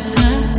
scattered.